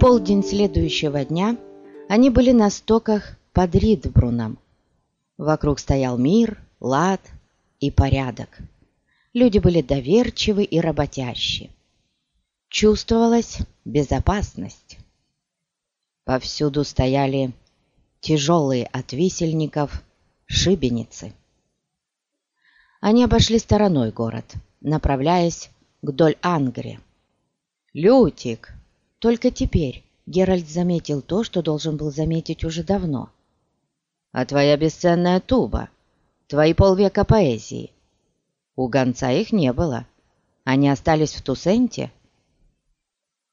Полдень следующего дня они были на стоках под Ридбруном. Вокруг стоял мир, лад и порядок. Люди были доверчивы и работящи. Чувствовалась безопасность. Повсюду стояли тяжелые от висельников шибеницы. Они обошли стороной город, направляясь к Доль-Ангре. «Лютик!» Только теперь Геральт заметил то, что должен был заметить уже давно. «А твоя бесценная туба, твои полвека поэзии. У гонца их не было. Они остались в Тусенте?»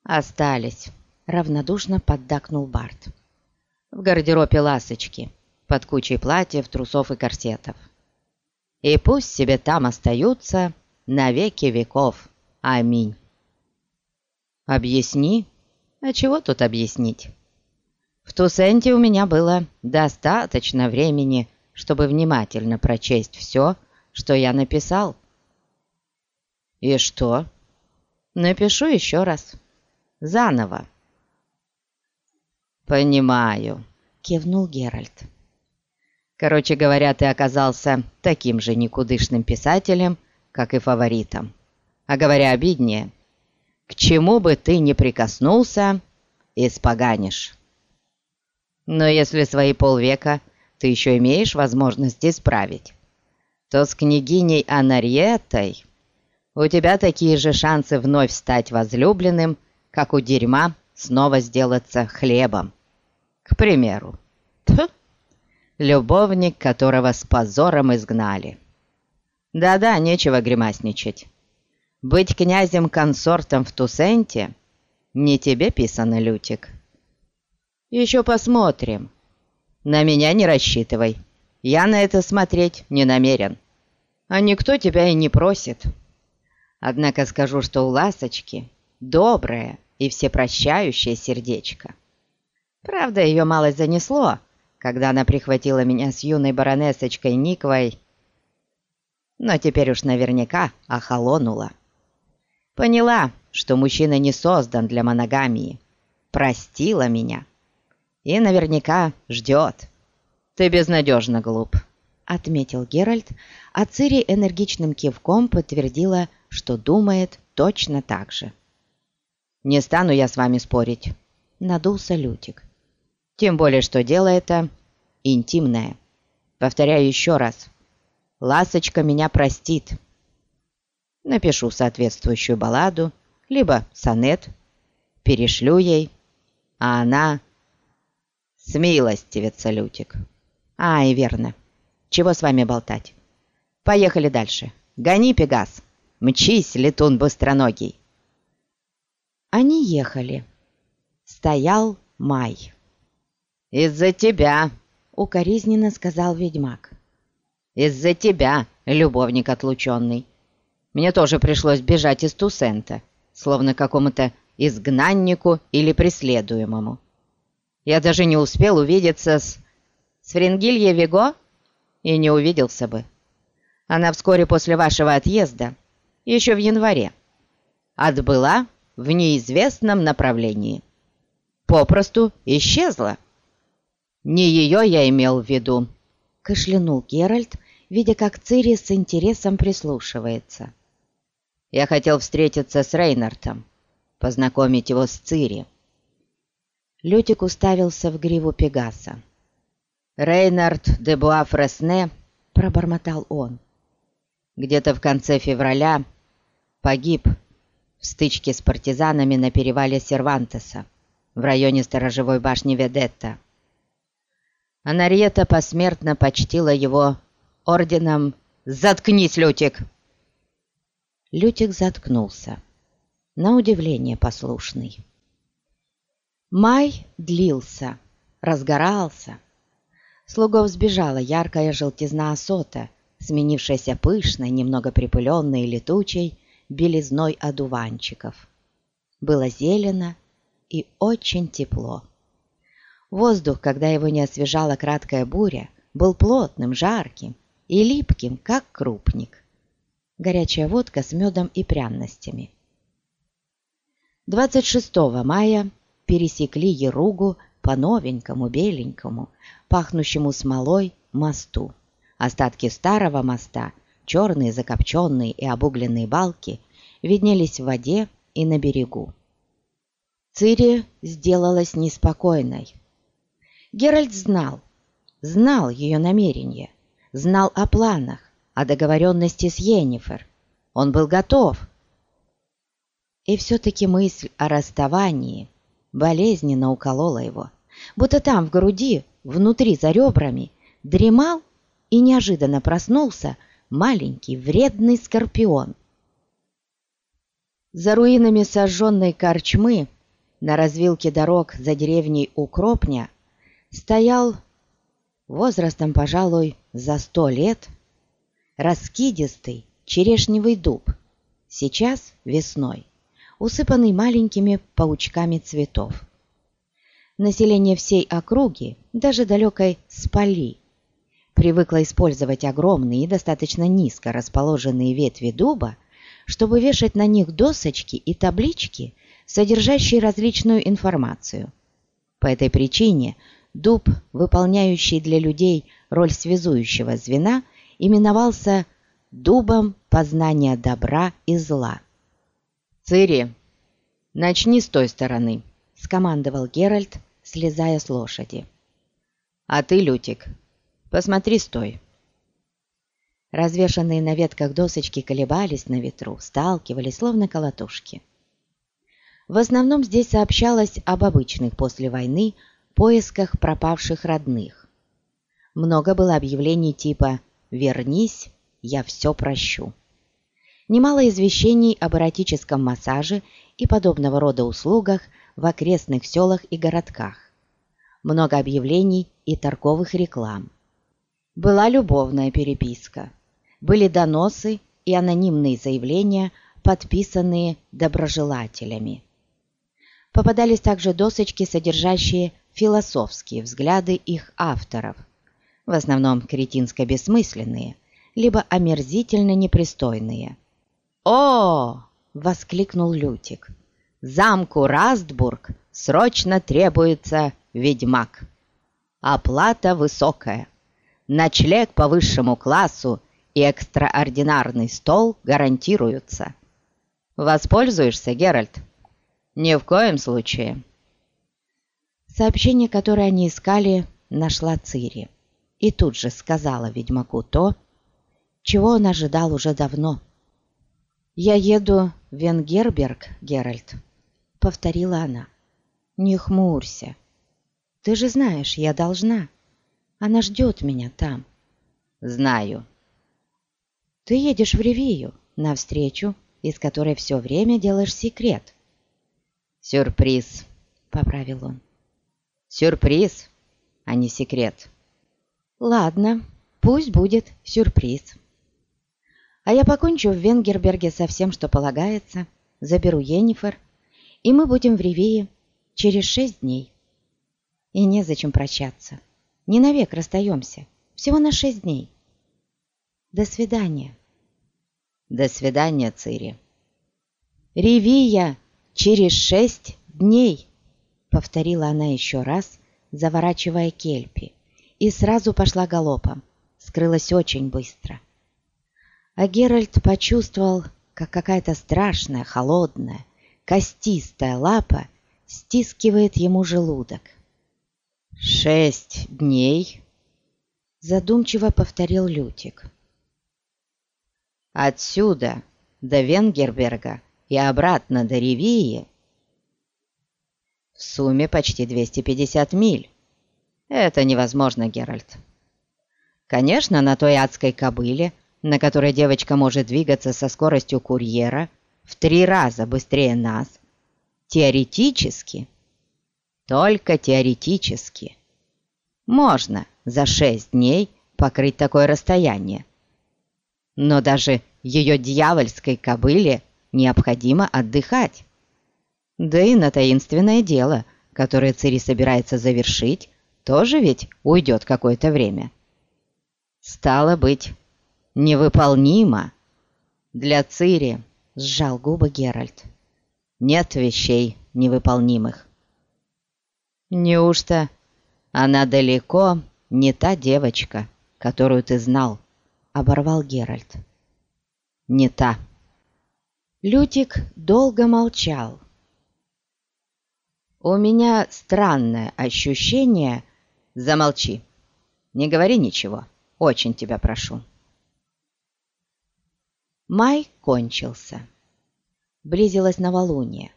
«Остались», — равнодушно поддакнул Барт. «В гардеробе ласочки, под кучей платьев, трусов и корсетов. И пусть себе там остаются на веки веков. Аминь». «Объясни», а чего тут объяснить? В Тусенте у меня было достаточно времени, чтобы внимательно прочесть все, что я написал. И что? Напишу еще раз. Заново. «Понимаю», — кивнул Геральт. «Короче говоря, ты оказался таким же никудышным писателем, как и фаворитом. А говоря обиднее, к чему бы ты ни прикоснулся, испоганишь. Но если свои полвека ты еще имеешь возможность исправить, то с княгиней Анарьетой у тебя такие же шансы вновь стать возлюбленным, как у дерьма снова сделаться хлебом. К примеру, Тьфу, любовник, которого с позором изгнали. Да-да, нечего гримасничать. Быть князем-консортом в Тусенте не тебе писано, Лютик. Еще посмотрим. На меня не рассчитывай. Я на это смотреть не намерен. А никто тебя и не просит. Однако скажу, что у ласочки доброе и всепрощающее сердечко. Правда, ее мало занесло, когда она прихватила меня с юной баронесочкой Никвой, но теперь уж наверняка охолонула. Поняла, что мужчина не создан для моногамии. Простила меня. И наверняка ждет. Ты безнадежно глуп, отметил Геральт, а Цири энергичным кивком подтвердила, что думает точно так же. «Не стану я с вами спорить», — надулся Лютик. «Тем более, что дело это интимное. Повторяю еще раз. Ласочка меня простит, напишу соответствующую балладу, либо сонет, перешлю ей, а она... Смилостивится, Лютик. А, и верно. Чего с вами болтать? Поехали дальше. Гони, Пегас. Мчись, летун быстроногий. Они ехали. Стоял май. «Из-за тебя!» — укоризненно сказал ведьмак. «Из-за тебя, любовник отлученный. Мне тоже пришлось бежать из Тусента, словно какому-то изгнаннику или преследуемому. Я даже не успел увидеться с... с Фрингилье Виго и не увиделся бы. Она вскоре после вашего отъезда, еще в январе, отбыла в неизвестном направлении. Попросту исчезла. Не ее я имел в виду, кашлянул Геральт, видя, как Цири с интересом прислушивается. Я хотел встретиться с Рейнартом, познакомить его с Цири. Лютик уставился в гриву Пегаса. «Рейнард де Буа-Фресне», — пробормотал он, — «где-то в конце февраля погиб в стычке с партизанами на перевале Сервантеса в районе сторожевой башни Ведетта. Анариета посмертно почтила его орденом «Заткнись, Лютик!» Лютик заткнулся. На удивление послушный. Май длился, разгорался. Слугов сбежала яркая желтизна осота, сменившаяся пышной, немного припыленной и летучей белизной одуванчиков. Было зелено и очень тепло. Воздух, когда его не освежала краткая буря, был плотным, жарким и липким, как крупник. Горячая водка с медом и пряностями. 26 мая пересекли Еругу по новенькому, беленькому, пахнущему смолой мосту. Остатки старого моста, черные закопченные и обугленные балки, виднелись в воде и на берегу. Цири сделалась неспокойной. Геральт знал, знал ее намерения, знал о планах, о договоренности с Йеннифер. Он был готов. И все-таки мысль о расставании болезненно уколола его, будто там, в груди, внутри, за ребрами, дремал и неожиданно проснулся маленький вредный скорпион. За руинами сожженной корчмы на развилке дорог за деревней Укропня стоял возрастом, пожалуй, за сто лет раскидистый черешневый дуб, сейчас весной, усыпанный маленькими паучками цветов. Население всей округи, даже далекой Спали, привыкло использовать огромные и достаточно низко расположенные ветви дуба, чтобы вешать на них досочки и таблички, содержащие различную информацию. По этой причине дуб, выполняющий для людей роль связующего звена, именовался дубом познания добра и зла. «Цири, начни с той стороны», — скомандовал Геральт, слезая с лошади. «А ты, Лютик, посмотри стой». Развешанные на ветках досочки колебались на ветру, сталкивались, словно колотушки. В основном здесь сообщалось об обычных после войны поисках пропавших родных. Много было объявлений типа «Вернись, я все прощу». Немало извещений об эротическом массаже и подобного рода услугах в окрестных селах и городках. Много объявлений и торговых реклам. Была любовная переписка. Были доносы и анонимные заявления, подписанные доброжелателями попадались также досочки, содержащие философские взгляды их авторов, в основном кретинско-бессмысленные, либо омерзительно непристойные. «О!» — воскликнул Лютик. «Замку Растбург срочно требуется ведьмак. Оплата высокая, ночлег по высшему классу и экстраординарный стол гарантируются. Воспользуешься, Геральт?» Ни в коем случае. Сообщение, которое они искали, нашла Цири. И тут же сказала ведьмаку то, чего он ожидал уже давно. «Я еду в Венгерберг, Геральт», — повторила она. «Не хмурься. Ты же знаешь, я должна. Она ждет меня там». «Знаю». «Ты едешь в Ревию, навстречу, из которой все время делаешь секрет. «Сюрприз», — поправил он. «Сюрприз, а не секрет». «Ладно, пусть будет сюрприз. А я покончу в Венгерберге со всем, что полагается, заберу Енифер, и мы будем в Ревии через шесть дней. И незачем прощаться. Не навек расстаемся, всего на шесть дней. До свидания». «До свидания, Цири». «Ревия!» «Через шесть дней!» — повторила она еще раз, заворачивая кельпи, и сразу пошла галопом, скрылась очень быстро. А Геральт почувствовал, как какая-то страшная, холодная, костистая лапа стискивает ему желудок. «Шесть дней?» — задумчиво повторил Лютик. «Отсюда до Венгерберга и обратно до Ревии в сумме почти 250 миль. Это невозможно, Геральт. Конечно, на той адской кобыле, на которой девочка может двигаться со скоростью курьера в три раза быстрее нас, теоретически, только теоретически, можно за шесть дней покрыть такое расстояние. Но даже ее дьявольской кобыле – необходимо отдыхать. Да и на таинственное дело которое Цири собирается завершить, тоже ведь уйдет какое-то время. Стало быть, невыполнимо. Для Цири, сжал губы Геральт, нет вещей невыполнимых. Неужто она далеко не та девочка, которую ты знал, оборвал Геральт. Не та. Лютик долго молчал. «У меня странное ощущение...» «Замолчи. Не говори ничего. Очень тебя прошу». Май кончился. Близилась новолуние.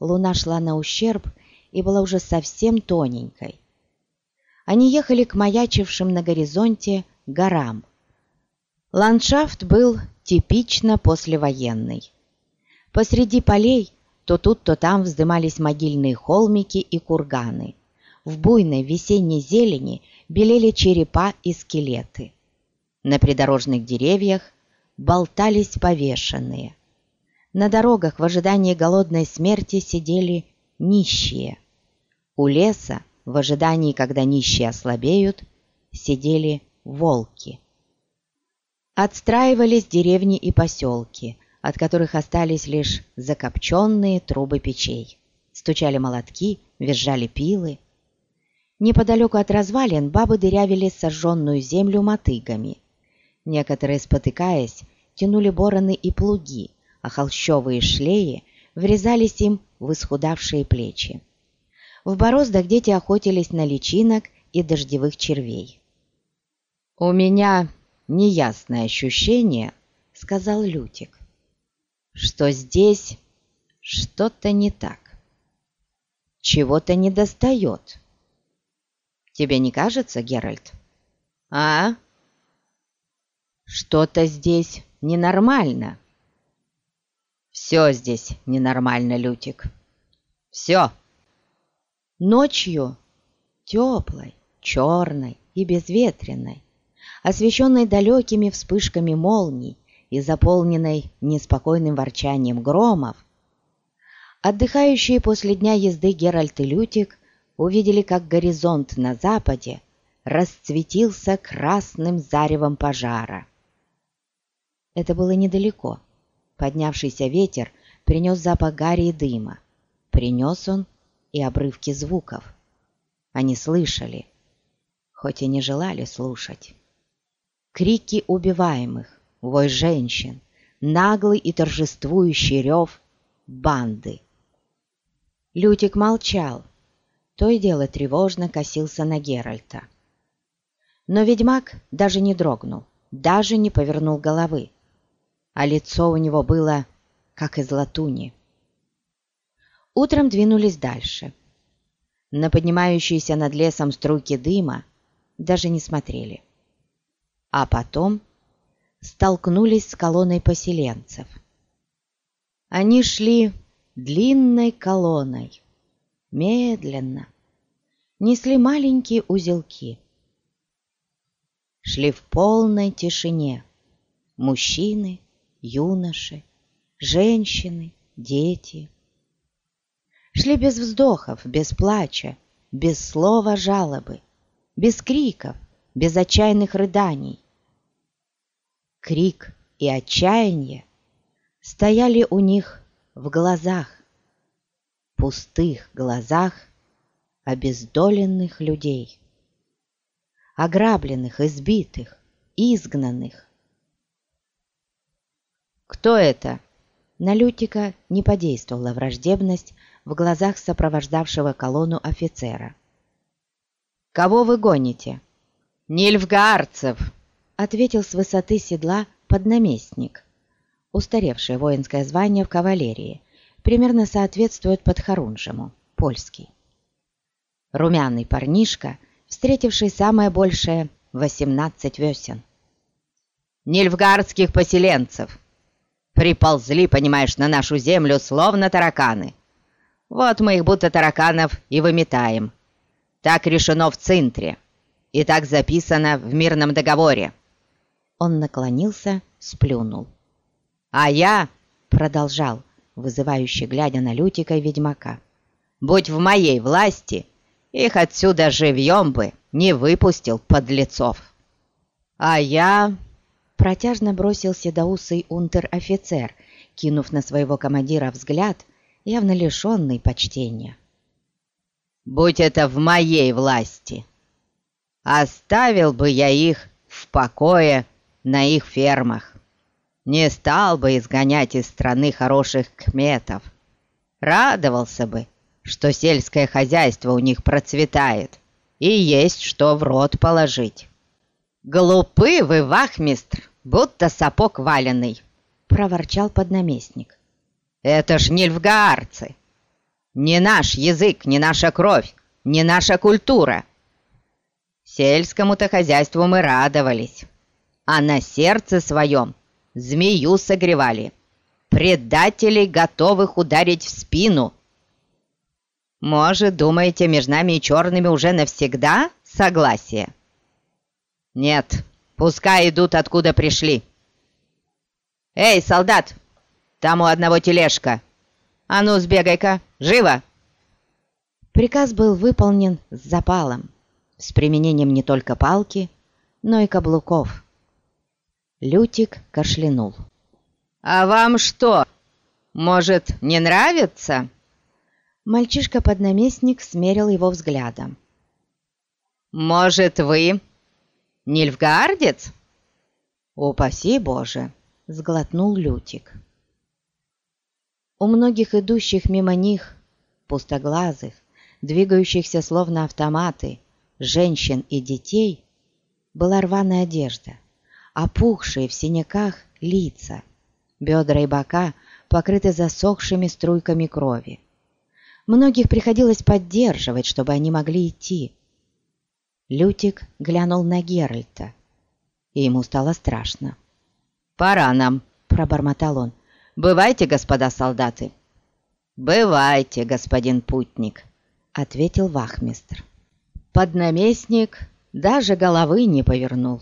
Луна шла на ущерб и была уже совсем тоненькой. Они ехали к маячившим на горизонте горам. Ландшафт был типично послевоенный. Посреди полей то тут, то там вздымались могильные холмики и курганы. В буйной весенней зелени белели черепа и скелеты. На придорожных деревьях болтались повешенные. На дорогах в ожидании голодной смерти сидели нищие. У леса, в ожидании, когда нищие ослабеют, сидели волки. Отстраивались деревни и поселки, от которых остались лишь закопченные трубы печей. Стучали молотки, визжали пилы. Неподалеку от развалин бабы дырявили сожженную землю мотыгами. Некоторые, спотыкаясь, тянули бороны и плуги, а холщовые шлеи врезались им в исхудавшие плечи. В бороздах дети охотились на личинок и дождевых червей. «У меня неясное ощущение», — сказал Лютик, что здесь что-то не так. Чего-то недостает. Тебе не кажется, Геральт? А? Что-то здесь ненормально. Все здесь ненормально, Лютик. Все. Ночью теплой, черной и безветренной, освещенной далекими вспышками молний, и заполненной неспокойным ворчанием громов, отдыхающие после дня езды Геральт и Лютик увидели, как горизонт на западе расцветился красным заревом пожара. Это было недалеко. Поднявшийся ветер принес запах гари и дыма. Принес он и обрывки звуков. Они слышали, хоть и не желали слушать. Крики убиваемых, вой женщин, наглый и торжествующий рев банды. Лютик молчал, то и дело тревожно косился на Геральта. Но ведьмак даже не дрогнул, даже не повернул головы, а лицо у него было как из латуни. Утром двинулись дальше. На поднимающиеся над лесом струйки дыма даже не смотрели. А потом столкнулись с колонной поселенцев. Они шли длинной колонной, медленно, несли маленькие узелки. Шли в полной тишине мужчины, юноши, женщины, дети. Шли без вздохов, без плача, без слова жалобы, без криков, без отчаянных рыданий крик и отчаяние стояли у них в глазах, пустых глазах обездоленных людей, ограбленных, избитых, изгнанных. «Кто это?» На Лютика не подействовала враждебность в глазах сопровождавшего колонну офицера. «Кого вы гоните?» «Нильфгаарцев!» ответил с высоты седла поднаместник. Устаревшее воинское звание в кавалерии примерно соответствует подхорунжему, польский. Румяный парнишка, встретивший самое большее 18 весен. «Нильфгардских поселенцев! Приползли, понимаешь, на нашу землю, словно тараканы. Вот мы их будто тараканов и выметаем. Так решено в Цинтре, и так записано в мирном договоре». Он наклонился, сплюнул. «А я!» — продолжал, вызывающе глядя на Лютика и ведьмака. Будь в моей власти, их отсюда живьем бы не выпустил подлецов. А я...» Протяжно бросил седоусый унтер-офицер, кинув на своего командира взгляд, явно лишенный почтения. «Будь это в моей власти, оставил бы я их в покое на их фермах, не стал бы изгонять из страны хороших кметов, радовался бы, что сельское хозяйство у них процветает и есть что в рот положить. Глупы вы, вахмистр, будто сапог валенный!» — проворчал поднаместник. «Это ж не львгаарцы! Не наш язык, не наша кровь, не наша культура!» Сельскому-то хозяйству мы радовались, а на сердце своем змею согревали, предателей готовых ударить в спину. Может, думаете, между нами и черными уже навсегда согласие? Нет, пускай идут, откуда пришли. Эй, солдат, там у одного тележка. А ну, сбегай-ка, живо!» Приказ был выполнен с запалом, с применением не только палки, но и каблуков. Лютик кашлянул. «А вам что, может, не нравится?» Мальчишка-поднаместник смерил его взглядом. «Может, вы Нильфгаардец?» «Упаси Боже!» — сглотнул Лютик. У многих идущих мимо них, пустоглазых, двигающихся словно автоматы, женщин и детей, была рваная одежда, опухшие в синяках лица, бедра и бока покрыты засохшими струйками крови. Многих приходилось поддерживать, чтобы они могли идти. Лютик глянул на Геральта, и ему стало страшно. «Пора нам», — пробормотал он. «Бывайте, господа солдаты». «Бывайте, господин путник», — ответил вахмистр. Поднаместник даже головы не повернул,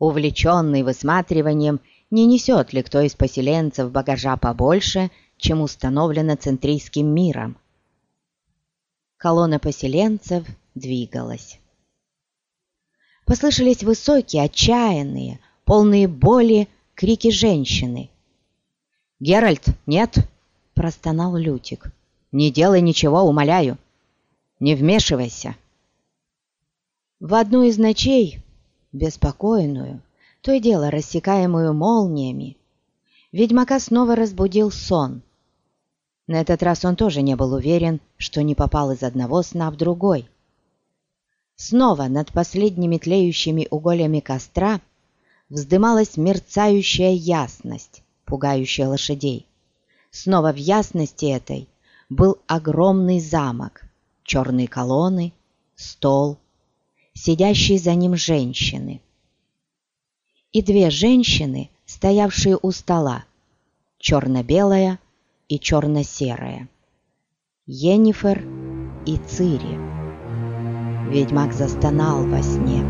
увлеченный высматриванием, не несет ли кто из поселенцев багажа побольше, чем установлено центрийским миром. Колонна поселенцев двигалась. Послышались высокие, отчаянные, полные боли крики женщины. «Геральт, нет!» – простонал Лютик. «Не делай ничего, умоляю! Не вмешивайся!» В одну из ночей, беспокойную, то и дело рассекаемую молниями, ведьмака снова разбудил сон. На этот раз он тоже не был уверен, что не попал из одного сна в другой – Снова над последними тлеющими угольями костра вздымалась мерцающая ясность, пугающая лошадей. Снова в ясности этой был огромный замок, черные колонны, стол, сидящие за ним женщины. И две женщины, стоявшие у стола, черно-белая и черно-серая. Енифер и Цири. Ведьмак застонал во сне.